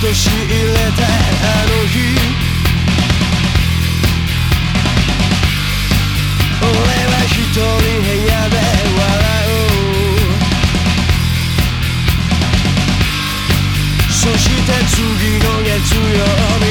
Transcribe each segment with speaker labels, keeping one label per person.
Speaker 1: 年入れたあの日。俺は一人部屋で笑う。そして次の月曜日。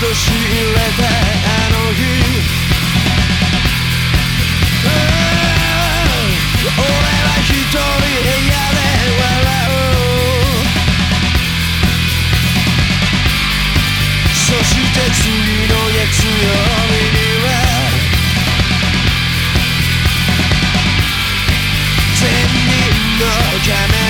Speaker 1: と仕れたあの日俺は一人部屋で笑うそして次の月曜日に全人のた